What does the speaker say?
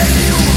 that you